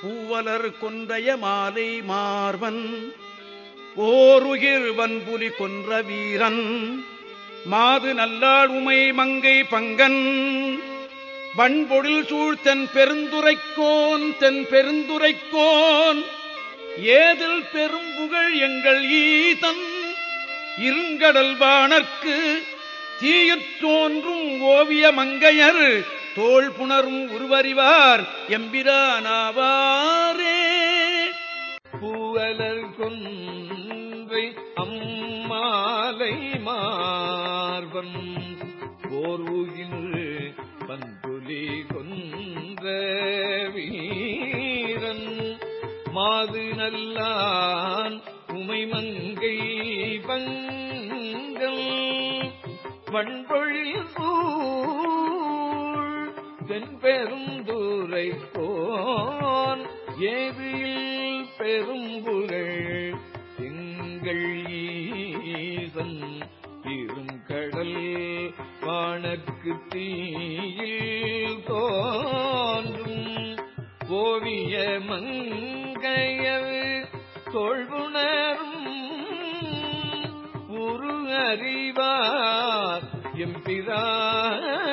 பூவலர் கொன்றைய மாலை மார்வன் ஓருகிர்வன் புலி கொன்ற வீரன் மாது நல்லாள் உமை மங்கை பங்கன் வண்பொழில் சூழ் தென் பெருந்துரைக்கோன் தென் பெருந்துரைக்கோன் ஏதில் பெரும்புகழ் எங்கள் ஈதன் இருங்கடல் வாணர்க்கு தீயிற் தோன்றும் ஓவிய மங்கையர் தோல் புணரும் உருவறிவார் எம்பிரானாவாரே பூவலர் கொன்றை அம்மாலை மார்பன். போர்வுகில் பந்துலி கொன்ற வீரன். மாது நல்லான் உமைமங்கை பங்கல். வன்பொழில் சூழ் தென்பெருந்துரை போன். ஏதில் பெரும் ஈசன் இருங்கடல் வானக்கு தீயில் தோன்றும் ஓவிய மங்கையர் தொழ்வுணரும் உரு அறிவார் எம்பிரானாரே